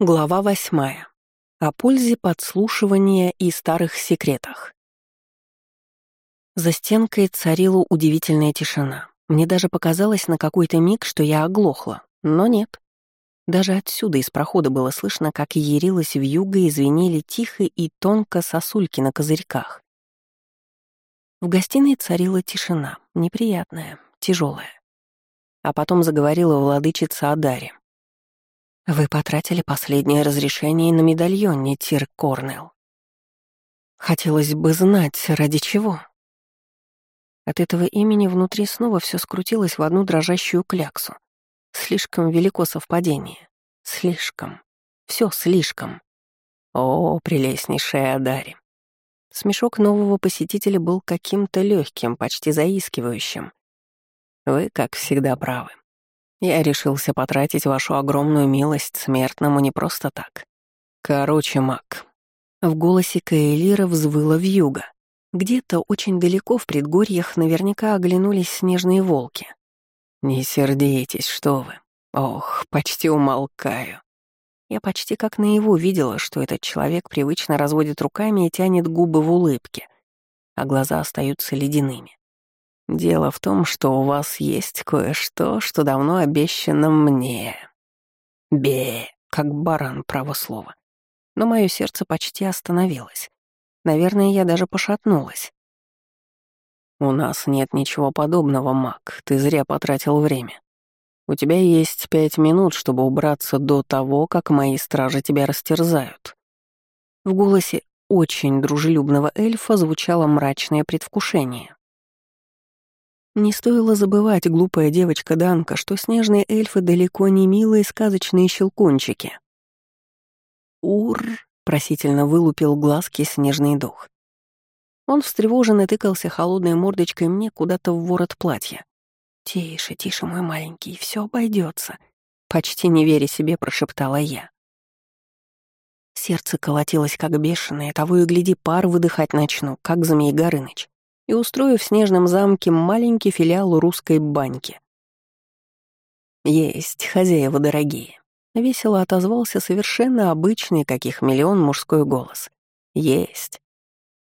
Глава восьмая. О пользе подслушивания и старых секретах. За стенкой царила удивительная тишина. Мне даже показалось на какой-то миг, что я оглохла. Но нет. Даже отсюда из прохода было слышно, как ярилась вьюга и звенели тихо и тонко сосульки на козырьках. В гостиной царила тишина, неприятная, тяжелая. А потом заговорила владычица Адари. Вы потратили последнее разрешение на медальоне, Тир Корнелл. Хотелось бы знать, ради чего. От этого имени внутри снова все скрутилось в одну дрожащую кляксу. Слишком велико совпадение. Слишком. Все слишком. О, прелестнейшая Адари. Смешок нового посетителя был каким-то легким, почти заискивающим. Вы, как всегда, правы. Я решился потратить вашу огромную милость смертному не просто так. Короче, маг. В голосе Каэлира взвыла вьюга. Где-то очень далеко в предгорьях наверняка оглянулись снежные волки. Не сердитесь, что вы. Ох, почти умолкаю. Я почти как наяву видела, что этот человек привычно разводит руками и тянет губы в улыбке, а глаза остаются ледяными. Дело в том, что у вас есть кое-что, что давно обещано мне. Бе, как баран, право слово. Но мое сердце почти остановилось. Наверное, я даже пошатнулась. «У нас нет ничего подобного, Мак. Ты зря потратил время. У тебя есть пять минут, чтобы убраться до того, как мои стражи тебя растерзают». В голосе очень дружелюбного эльфа звучало мрачное предвкушение. Не стоило забывать, глупая девочка Данка, что снежные эльфы далеко не милые сказочные щелкунчики. «Ур!» — просительно вылупил глазки снежный дух. Он встревоженно тыкался холодной мордочкой мне куда-то в ворот платья. «Тише, тише, мой маленький, все обойдется», — почти не веря себе прошептала я. Сердце колотилось как бешеное, того и гляди, пар выдыхать начну, как Змей Горыныч и устрою в снежном замке маленький филиал русской баньки. «Есть, хозяева дорогие», — весело отозвался совершенно обычный, каких миллион мужской голос. «Есть.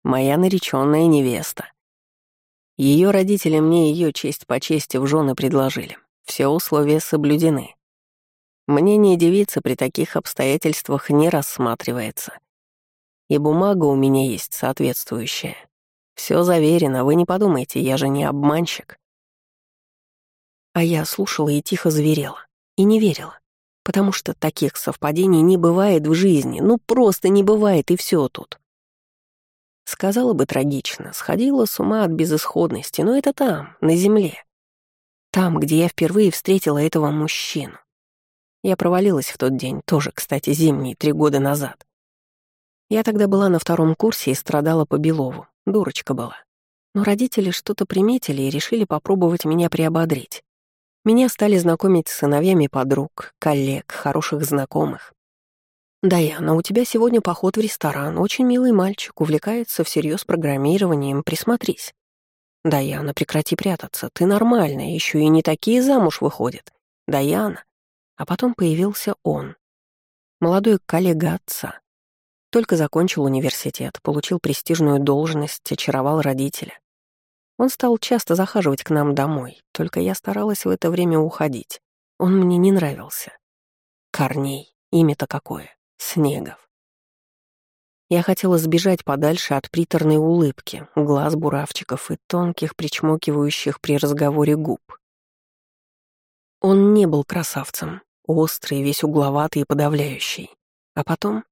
Моя нареченная невеста. Ее родители мне ее честь по чести в жены предложили. Все условия соблюдены. Мнение девицы при таких обстоятельствах не рассматривается. И бумага у меня есть соответствующая. Все заверено, вы не подумайте, я же не обманщик. А я слушала и тихо зверела. И не верила. Потому что таких совпадений не бывает в жизни. Ну, просто не бывает, и все тут. Сказала бы трагично, сходила с ума от безысходности, но это там, на земле. Там, где я впервые встретила этого мужчину. Я провалилась в тот день, тоже, кстати, зимний, три года назад. Я тогда была на втором курсе и страдала по Белову. Дурочка была. Но родители что-то приметили и решили попробовать меня приободрить. Меня стали знакомить с сыновьями подруг, коллег, хороших знакомых. «Даяна, у тебя сегодня поход в ресторан. Очень милый мальчик, увлекается всерьез программированием. Присмотрись». «Даяна, прекрати прятаться. Ты нормальная, еще и не такие замуж выходят. Даяна». А потом появился он. Молодой коллега отца. Только закончил университет, получил престижную должность, очаровал родителя. Он стал часто захаживать к нам домой, только я старалась в это время уходить. Он мне не нравился. Корней, имя-то какое, Снегов. Я хотела сбежать подальше от приторной улыбки, глаз буравчиков и тонких, причмокивающих при разговоре губ. Он не был красавцем, острый, весь угловатый и подавляющий. А потом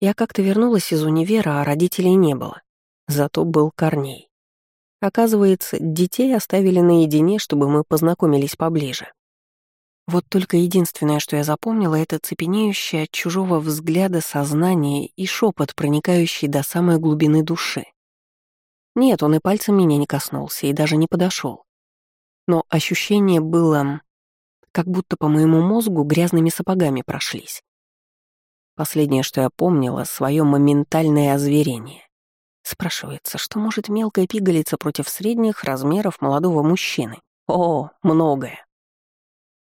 я как-то вернулась из универа, а родителей не было. Зато был Корней. Оказывается, детей оставили наедине, чтобы мы познакомились поближе. Вот только единственное, что я запомнила, это цепенеющее от чужого взгляда сознание и шепот, проникающий до самой глубины души. Нет, он и пальцем меня не коснулся и даже не подошел. Но ощущение было, как будто по моему мозгу грязными сапогами прошлись. Последнее, что я помнила, свое моментальное озверение. Спрашивается, что может мелкая пигалица против средних размеров молодого мужчины? О, многое.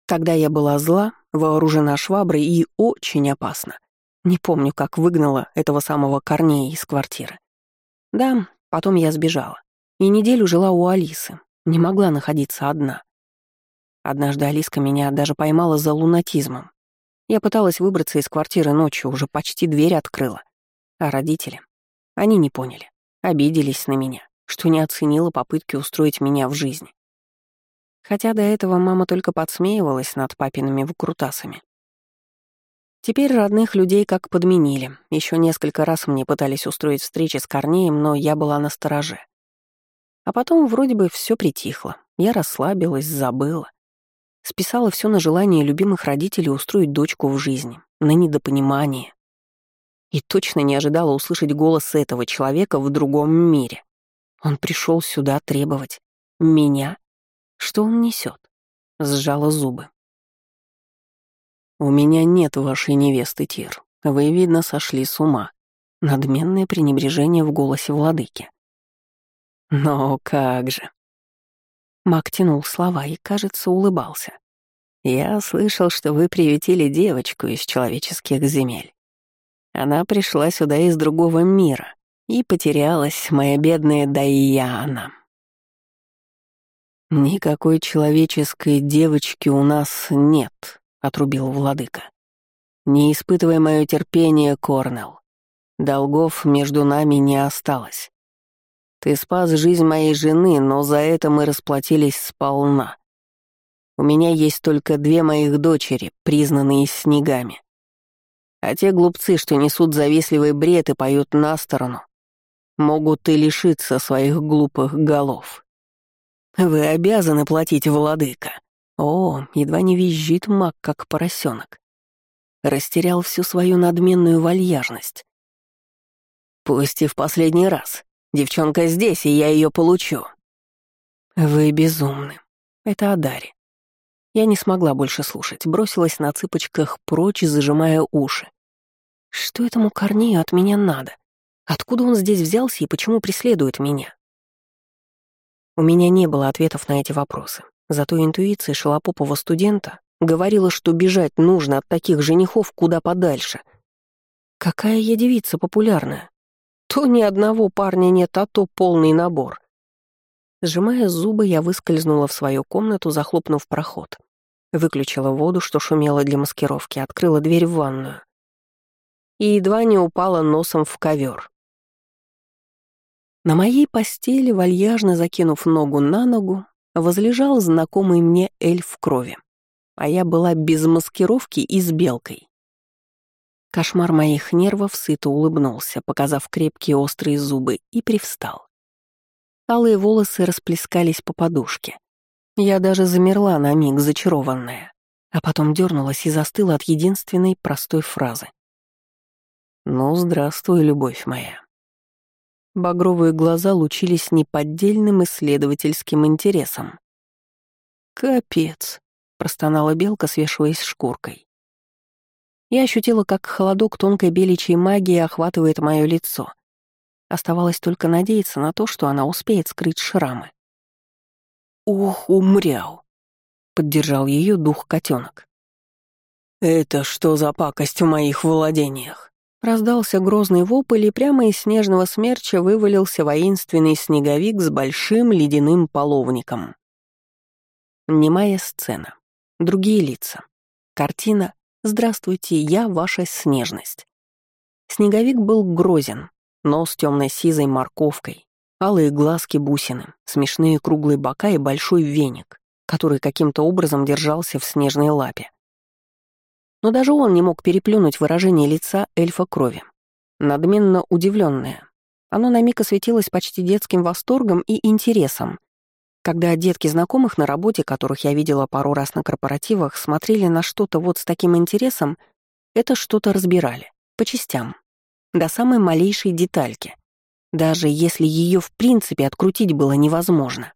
Когда я была зла, вооружена шваброй и очень опасна. Не помню, как выгнала этого самого Корнея из квартиры. Да, потом я сбежала. И неделю жила у Алисы. Не могла находиться одна. Однажды Алиска меня даже поймала за лунатизмом. Я пыталась выбраться из квартиры ночью, уже почти дверь открыла. А родители? Они не поняли. Обиделись на меня, что не оценила попытки устроить меня в жизни. Хотя до этого мама только подсмеивалась над папиными выкрутасами. Теперь родных людей как подменили. Еще несколько раз мне пытались устроить встречи с Корнеем, но я была на стороже. А потом вроде бы все притихло. Я расслабилась, забыла. Списала все на желание любимых родителей устроить дочку в жизни, на недопонимание. И точно не ожидала услышать голос этого человека в другом мире. Он пришел сюда требовать. Меня? Что он несет? Сжала зубы. «У меня нет вашей невесты, Тир. Вы, видно, сошли с ума». Надменное пренебрежение в голосе владыки. «Но как же?» Мак тянул слова и, кажется, улыбался. «Я слышал, что вы приютили девочку из человеческих земель. Она пришла сюда из другого мира, и потерялась моя бедная Дайяна». «Никакой человеческой девочки у нас нет», — отрубил владыка. «Не испытывай мое терпение, Корнел. Долгов между нами не осталось. Ты спас жизнь моей жены, но за это мы расплатились сполна. У меня есть только две моих дочери, признанные снегами. А те глупцы, что несут завистливый бред и поют на сторону, могут и лишиться своих глупых голов. Вы обязаны платить, владыка. О, едва не визжит маг, как поросенок. Растерял всю свою надменную вальяжность. Пусть и в последний раз. Девчонка здесь, и я ее получу. Вы безумны. Это Адари. Я не смогла больше слушать, бросилась на цыпочках прочь, зажимая уши. Что этому Корнею от меня надо? Откуда он здесь взялся и почему преследует меня? У меня не было ответов на эти вопросы. Зато интуиция шалопопого студента говорила, что бежать нужно от таких женихов куда подальше. Какая я девица популярная. То ни одного парня нет, а то полный набор. Сжимая зубы, я выскользнула в свою комнату, захлопнув проход. Выключила воду, что шумела для маскировки, открыла дверь в ванную. И едва не упала носом в ковер. На моей постели, вальяжно закинув ногу на ногу, возлежал знакомый мне эльф крови, а я была без маскировки и с белкой. Кошмар моих нервов сыто улыбнулся, показав крепкие острые зубы, и привстал. Алые волосы расплескались по подушке. Я даже замерла на миг, зачарованная, а потом дернулась и застыла от единственной простой фразы. «Ну, здравствуй, любовь моя». Багровые глаза лучились неподдельным исследовательским интересом. «Капец», — простонала белка, свешиваясь шкуркой. Я ощутила, как холодок тонкой беличьей магии охватывает мое лицо. Оставалось только надеяться на то, что она успеет скрыть шрамы. «Ух, умрял!» — поддержал ее дух котенок. «Это что за пакость в моих владениях?» Раздался грозный вопль, и прямо из снежного смерча вывалился воинственный снеговик с большим ледяным половником. Немая сцена. Другие лица. Картина «Здравствуйте, я ваша снежность». Снеговик был грозен, нос темно-сизой морковкой, алые глазки-бусины, смешные круглые бока и большой веник, который каким-то образом держался в снежной лапе. Но даже он не мог переплюнуть выражение лица эльфа крови. Надменно удивленное. Оно на миг осветилось почти детским восторгом и интересом, когда детки знакомых на работе, которых я видела пару раз на корпоративах, смотрели на что-то вот с таким интересом, это что-то разбирали, по частям, до самой малейшей детальки, даже если ее в принципе открутить было невозможно.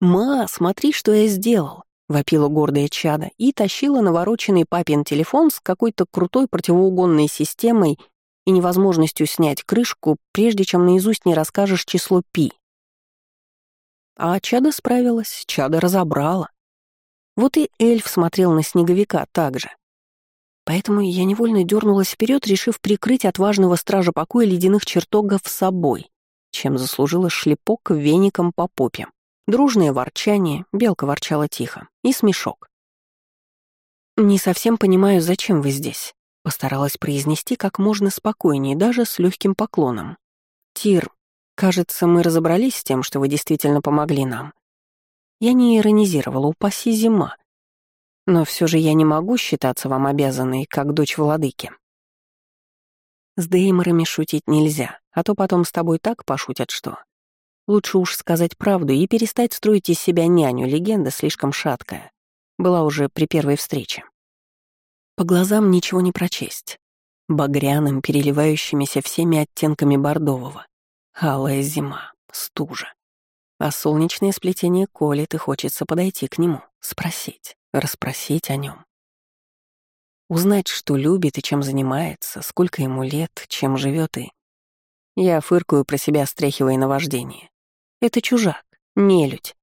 «Ма, смотри, что я сделал!» вопила гордая чада и тащила навороченный папин телефон с какой-то крутой противоугонной системой и невозможностью снять крышку, прежде чем наизусть не расскажешь число пи. А чада справилась, чада разобрала. Вот и эльф смотрел на снеговика так же. Поэтому я невольно дернулась вперед, решив прикрыть отважного стража покоя ледяных чертогов собой, чем заслужила шлепок веником по попе. Дружное ворчание, белка ворчала тихо, и смешок. «Не совсем понимаю, зачем вы здесь», — постаралась произнести как можно спокойнее, даже с легким поклоном. «Тир, кажется, мы разобрались с тем, что вы действительно помогли нам. Я не иронизировала, упаси зима. Но все же я не могу считаться вам обязанной, как дочь владыки. С Дейморами шутить нельзя, а то потом с тобой так пошутят, что... Лучше уж сказать правду и перестать строить из себя няню, легенда слишком шаткая. Была уже при первой встрече. По глазам ничего не прочесть. Багряным, переливающимися всеми оттенками бордового. Алая зима, стужа. А солнечное сплетение колет, и хочется подойти к нему, спросить, расспросить о нем. Узнать, что любит и чем занимается, сколько ему лет, чем живет и... Я фыркаю про себя, стряхивая наваждение. Это чужак, нелюдь.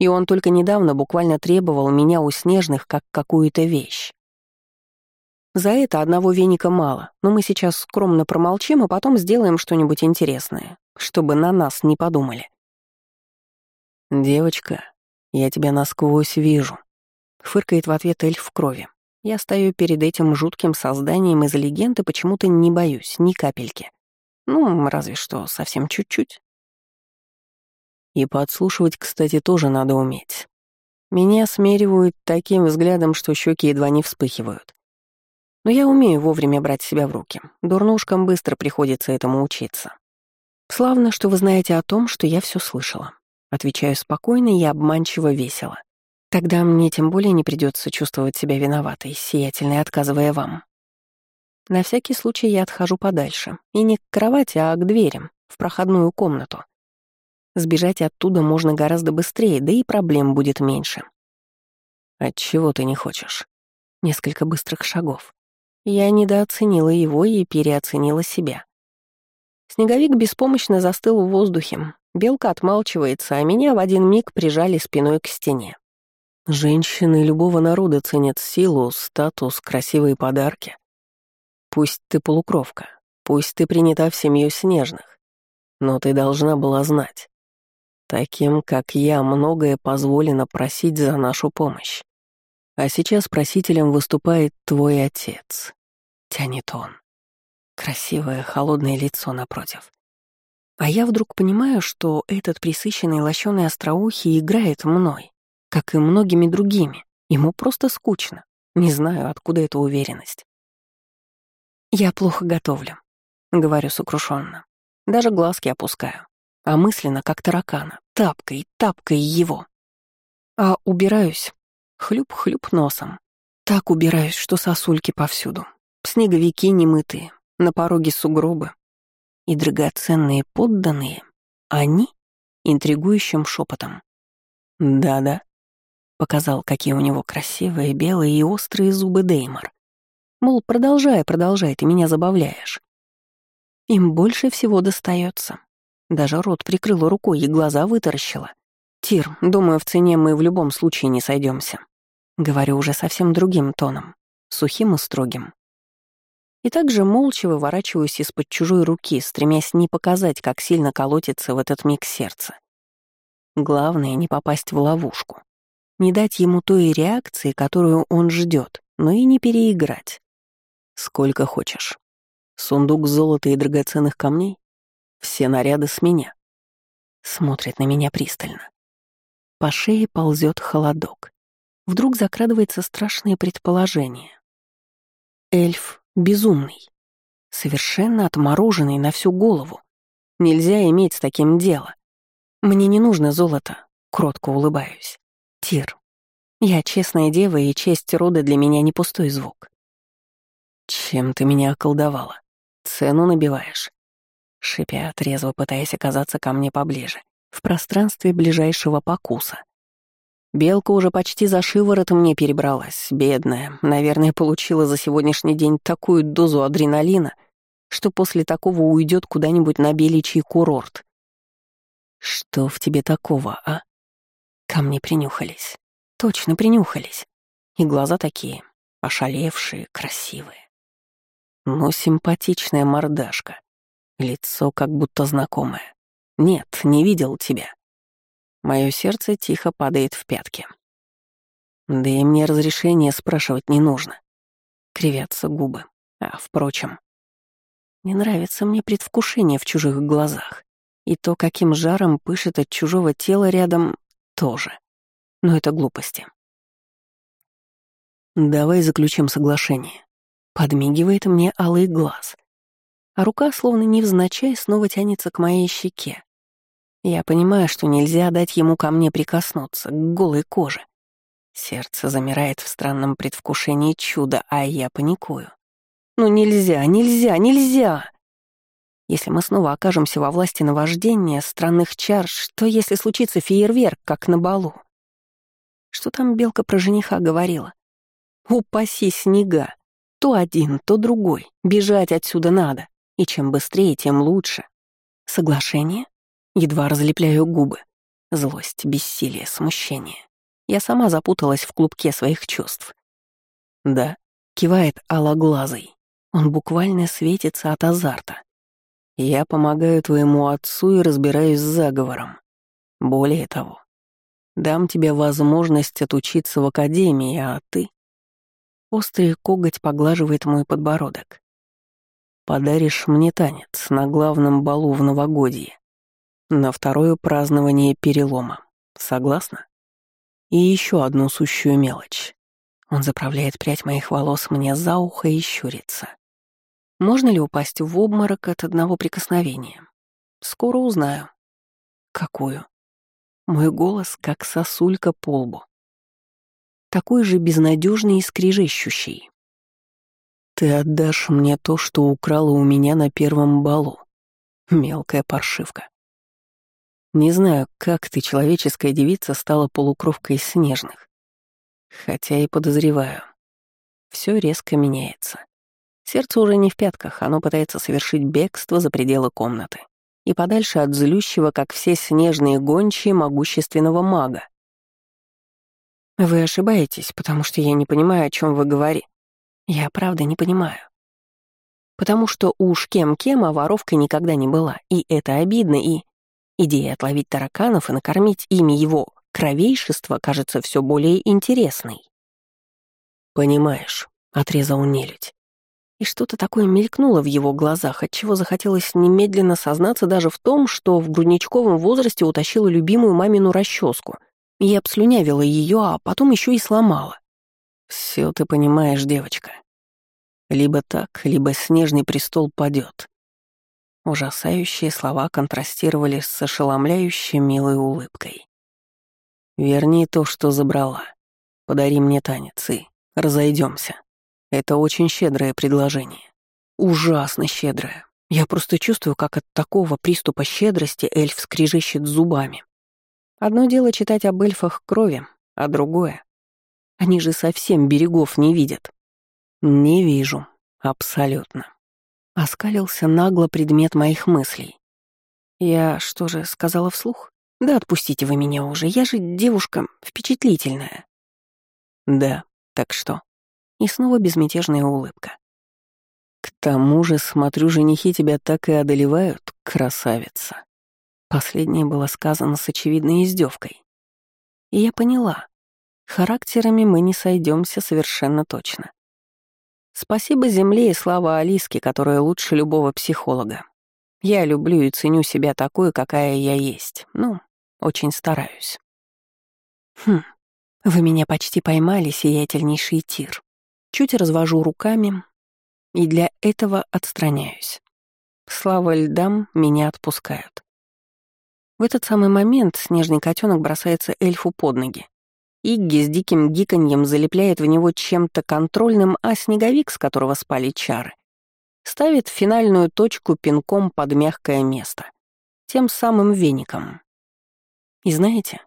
И он только недавно буквально требовал меня у снежных как какую-то вещь. За это одного веника мало, но мы сейчас скромно промолчим, а потом сделаем что-нибудь интересное, чтобы на нас не подумали. «Девочка, я тебя насквозь вижу», — фыркает в ответ эльф в крови. Я стою перед этим жутким созданием из легенды, почему-то не боюсь, ни капельки. Ну, разве что совсем чуть-чуть. И подслушивать, кстати, тоже надо уметь. Меня смеривают таким взглядом, что щеки едва не вспыхивают. Но я умею вовремя брать себя в руки. Дурнушкам быстро приходится этому учиться. Славно, что вы знаете о том, что я все слышала. Отвечаю спокойно и обманчиво весело. Тогда мне тем более не придется чувствовать себя виноватой, сиятельной, отказывая вам. На всякий случай я отхожу подальше. И не к кровати, а к дверям, в проходную комнату. Сбежать оттуда можно гораздо быстрее, да и проблем будет меньше. Отчего ты не хочешь? Несколько быстрых шагов. Я недооценила его и переоценила себя. Снеговик беспомощно застыл в воздухе, Белка отмалчивается, а меня в один миг прижали спиной к стене. Женщины любого народа ценят силу, статус, красивые подарки. Пусть ты полукровка, пусть ты принята в семью снежных, но ты должна была знать. Таким, как я, многое позволено просить за нашу помощь. А сейчас просителем выступает твой отец. Тянет он. Красивое, холодное лицо напротив. А я вдруг понимаю, что этот присыщенный лощеный остроухий играет мной, как и многими другими. Ему просто скучно. Не знаю, откуда эта уверенность. «Я плохо готовлю», — говорю сокрушенно. Даже глазки опускаю. А мысленно, как таракана, тапкой, тапкой его. А убираюсь. Хлюп-хлюп носом. Так убираюсь, что сосульки повсюду. Снеговики немытые, на пороге сугробы, и драгоценные подданные, они интригующим шепотом. «Да-да», — показал, какие у него красивые, белые и острые зубы Деймор. Мол, продолжай, продолжай, ты меня забавляешь. Им больше всего достается. Даже рот прикрыла рукой и глаза вытаращила. «Тир, думаю, в цене мы в любом случае не сойдемся. Говорю уже совсем другим тоном, сухим и строгим. И также молча выворачиваюсь из-под чужой руки, стремясь не показать, как сильно колотится в этот миг сердце. Главное — не попасть в ловушку. Не дать ему той реакции, которую он ждет, но и не переиграть. Сколько хочешь. Сундук золота и драгоценных камней? Все наряды с меня. Смотрит на меня пристально. По шее ползет холодок. Вдруг закрадывается страшное предположение. Эльф Безумный. Совершенно отмороженный на всю голову. Нельзя иметь с таким дело. Мне не нужно золото, кротко улыбаюсь. Тир. Я честная дева, и честь рода для меня не пустой звук. Чем ты меня околдовала? Цену набиваешь? Шипя, трезво пытаясь оказаться ко мне поближе, в пространстве ближайшего покуса. Белка уже почти за шиворот мне перебралась, бедная. Наверное, получила за сегодняшний день такую дозу адреналина, что после такого уйдет куда-нибудь на беличий курорт. Что в тебе такого, а? Ко мне принюхались. Точно принюхались. И глаза такие, ошалевшие, красивые. Ну, симпатичная мордашка. Лицо как будто знакомое. Нет, не видел тебя. Мое сердце тихо падает в пятки. Да и мне разрешения спрашивать не нужно. Кривятся губы. А, впрочем, не нравится мне предвкушение в чужих глазах. И то, каким жаром пышет от чужого тела рядом, тоже. Но это глупости. «Давай заключим соглашение». Подмигивает мне алый глаз. А рука, словно невзначай, снова тянется к моей щеке. Я понимаю, что нельзя дать ему ко мне прикоснуться, к голой коже. Сердце замирает в странном предвкушении чуда, а я паникую. Ну нельзя, нельзя, нельзя! Если мы снова окажемся во власти наваждения, странных чар, что если случится фейерверк, как на балу? Что там белка про жениха говорила? Упаси снега. То один, то другой. Бежать отсюда надо. И чем быстрее, тем лучше. Соглашение? Едва разлепляю губы. Злость, бессилие, смущение. Я сама запуталась в клубке своих чувств. Да, кивает алоглазый. Он буквально светится от азарта. Я помогаю твоему отцу и разбираюсь с заговором. Более того, дам тебе возможность отучиться в академии, а ты... Острый коготь поглаживает мой подбородок. Подаришь мне танец на главном балу в новогодье на второе празднование перелома. Согласна? И еще одну сущую мелочь. Он заправляет прядь моих волос мне за ухо и щурится. Можно ли упасть в обморок от одного прикосновения? Скоро узнаю. Какую? Мой голос как сосулька по лбу. Такой же безнадежный и скрижещущий. Ты отдашь мне то, что украла у меня на первом балу. Мелкая паршивка. Не знаю, как ты, человеческая девица, стала полукровкой снежных. Хотя и подозреваю. Все резко меняется. Сердце уже не в пятках, оно пытается совершить бегство за пределы комнаты. И подальше от злющего, как все снежные гончие, могущественного мага. Вы ошибаетесь, потому что я не понимаю, о чем вы говорите. Я правда не понимаю. Потому что уж кем-кем, а воровкой никогда не была. И это обидно, и... Идея отловить тараканов и накормить ими его кровейшество кажется все более интересной. «Понимаешь», — отрезал нелюдь. И что-то такое мелькнуло в его глазах, отчего захотелось немедленно сознаться даже в том, что в грудничковом возрасте утащила любимую мамину расческу и обслюнявила ее, а потом еще и сломала. Все ты понимаешь, девочка. Либо так, либо снежный престол падет. Ужасающие слова контрастировали с ошеломляющей милой улыбкой. «Верни то, что забрала. Подари мне танец и разойдемся. Это очень щедрое предложение. Ужасно щедрое. Я просто чувствую, как от такого приступа щедрости эльф скрежещет зубами. Одно дело читать об эльфах крови, а другое... Они же совсем берегов не видят. Не вижу. Абсолютно. Оскалился нагло предмет моих мыслей. Я что же, сказала вслух? Да отпустите вы меня уже, я же девушка впечатлительная. Да, так что? И снова безмятежная улыбка. К тому же, смотрю, женихи тебя так и одолевают, красавица. Последнее было сказано с очевидной издевкой. И я поняла, характерами мы не сойдемся совершенно точно. Спасибо земле и слава Алиске, которая лучше любого психолога. Я люблю и ценю себя такой, какая я есть. Ну, очень стараюсь. Хм, вы меня почти поймали, сиятельнейший тир. Чуть развожу руками и для этого отстраняюсь. Слава льдам, меня отпускают. В этот самый момент снежный котенок бросается эльфу под ноги. Игги с диким гиканьем залепляет в него чем-то контрольным, а снеговик, с которого спали чары, ставит финальную точку пинком под мягкое место, тем самым веником. И знаете,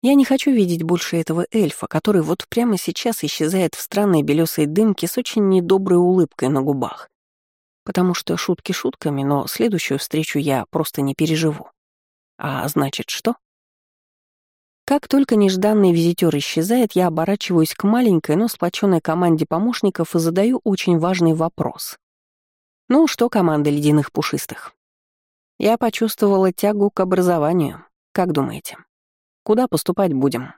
я не хочу видеть больше этого эльфа, который вот прямо сейчас исчезает в странной белесой дымке с очень недоброй улыбкой на губах. Потому что шутки шутками, но следующую встречу я просто не переживу. А значит, что? Как только нежданный визитер исчезает, я оборачиваюсь к маленькой, но сплоченной команде помощников и задаю очень важный вопрос. Ну что, команда ледяных пушистых? Я почувствовала тягу к образованию. Как думаете, куда поступать будем?